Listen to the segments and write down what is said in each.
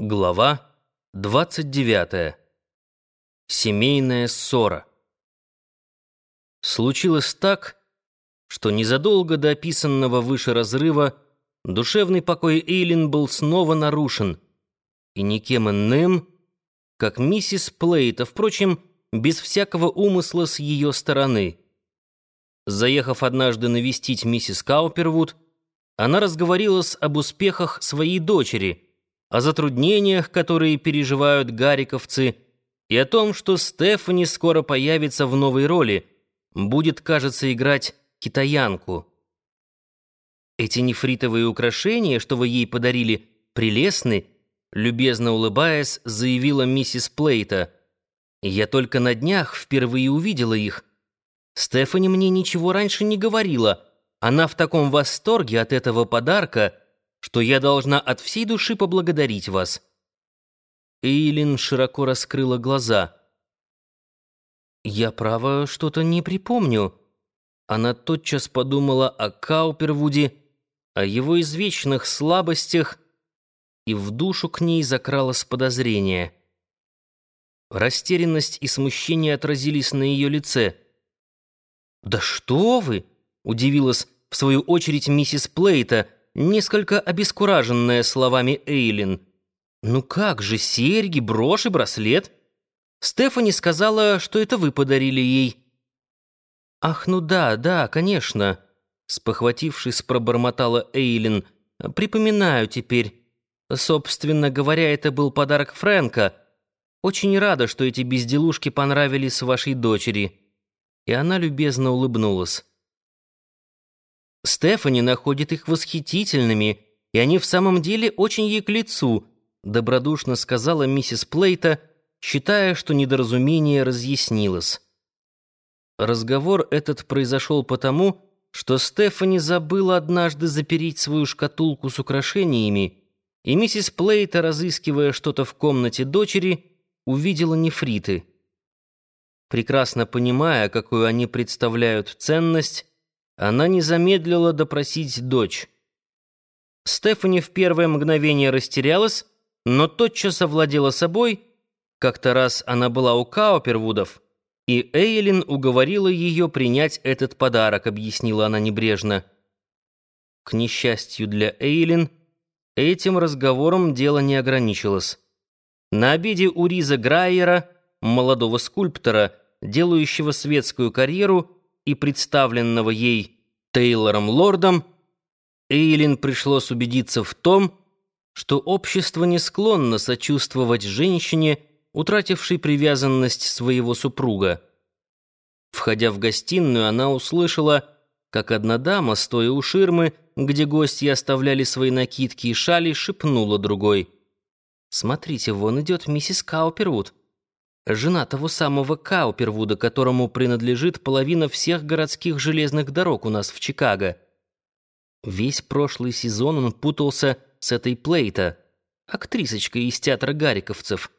Глава 29. Семейная ссора. Случилось так, что незадолго до описанного выше разрыва душевный покой Эйлин был снова нарушен, и никем иным, как миссис Плейта, впрочем, без всякого умысла с ее стороны. Заехав однажды навестить миссис Каупервуд, она разговорилась об успехах своей дочери — о затруднениях, которые переживают гариковцы, и о том, что Стефани скоро появится в новой роли, будет, кажется, играть китаянку. Эти нефритовые украшения, что вы ей подарили, прелестны, любезно улыбаясь, заявила миссис Плейта. Я только на днях впервые увидела их. Стефани мне ничего раньше не говорила. Она в таком восторге от этого подарка — что я должна от всей души поблагодарить вас». Эйлин широко раскрыла глаза. «Я, право, что-то не припомню». Она тотчас подумала о Каупервуде, о его извечных слабостях, и в душу к ней закралось подозрение. Растерянность и смущение отразились на ее лице. «Да что вы!» — удивилась в свою очередь миссис Плейта — несколько обескураженная словами Эйлин. «Ну как же, серьги, брошь и браслет?» Стефани сказала, что это вы подарили ей. «Ах, ну да, да, конечно», — спохватившись, пробормотала Эйлин. «Припоминаю теперь. Собственно говоря, это был подарок Фрэнка. Очень рада, что эти безделушки понравились вашей дочери». И она любезно улыбнулась. Стефани находит их восхитительными, и они в самом деле очень ей к лицу», — добродушно сказала миссис Плейта, считая, что недоразумение разъяснилось. Разговор этот произошел потому, что Стефани забыла однажды запереть свою шкатулку с украшениями, и миссис Плейта, разыскивая что-то в комнате дочери, увидела нефриты. Прекрасно понимая, какую они представляют ценность, она не замедлила допросить дочь. Стефани в первое мгновение растерялась, но тотчас овладела собой. Как-то раз она была у Каупервудов, и Эйлин уговорила ее принять этот подарок, объяснила она небрежно. К несчастью для Эйлин, этим разговором дело не ограничилось. На обеде у Риза Грайера, молодого скульптора, делающего светскую карьеру, и представленного ей Тейлором Лордом, Эйлин пришлось убедиться в том, что общество не склонно сочувствовать женщине, утратившей привязанность своего супруга. Входя в гостиную, она услышала, как одна дама, стоя у ширмы, где гости оставляли свои накидки и шали, шепнула другой. «Смотрите, вон идет миссис Каупервуд жена того самого Каупервуда, которому принадлежит половина всех городских железных дорог у нас в Чикаго. Весь прошлый сезон он путался с этой Плейта, актрисочкой из театра Гариковцев.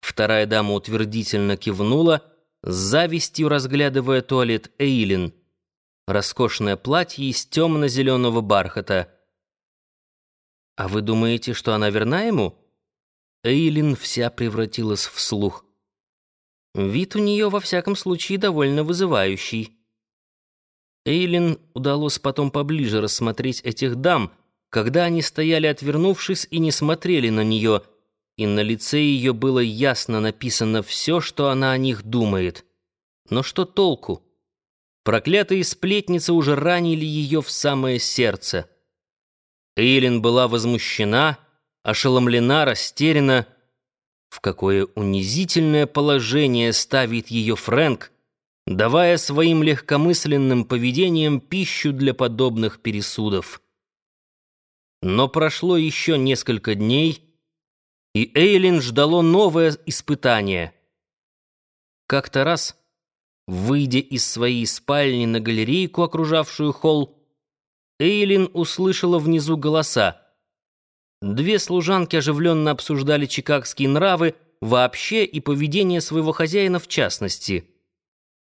Вторая дама утвердительно кивнула, с завистью разглядывая туалет Эйлин. Роскошное платье из темно-зеленого бархата. «А вы думаете, что она верна ему?» Эйлин вся превратилась в слух. Вид у нее, во всяком случае, довольно вызывающий. Эйлин удалось потом поближе рассмотреть этих дам, когда они стояли отвернувшись и не смотрели на нее, и на лице ее было ясно написано все, что она о них думает. Но что толку? Проклятые сплетницы уже ранили ее в самое сердце. Эйлин была возмущена, ошеломлена, растеряна. В какое унизительное положение ставит ее Фрэнк, давая своим легкомысленным поведением пищу для подобных пересудов. Но прошло еще несколько дней, и Эйлин ждало новое испытание. Как-то раз, выйдя из своей спальни на галерейку, окружавшую холл, Эйлин услышала внизу голоса. Две служанки оживленно обсуждали чикагские нравы вообще и поведение своего хозяина в частности.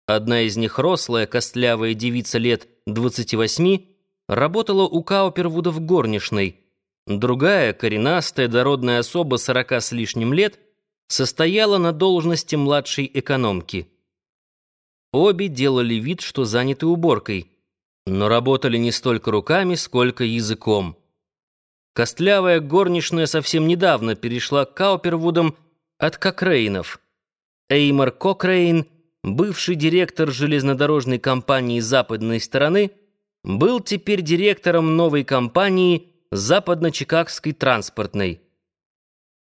Одна из них, рослая, костлявая девица лет 28, работала у Каупервуда в горничной, Другая, коренастая, дородная особа сорока с лишним лет, состояла на должности младшей экономки. Обе делали вид, что заняты уборкой, но работали не столько руками, сколько языком. Костлявая горничная совсем недавно перешла к Каупервудам от Кокрейнов. Эймор Кокрейн, бывший директор железнодорожной компании западной стороны, был теперь директором новой компании западно-чикагской транспортной.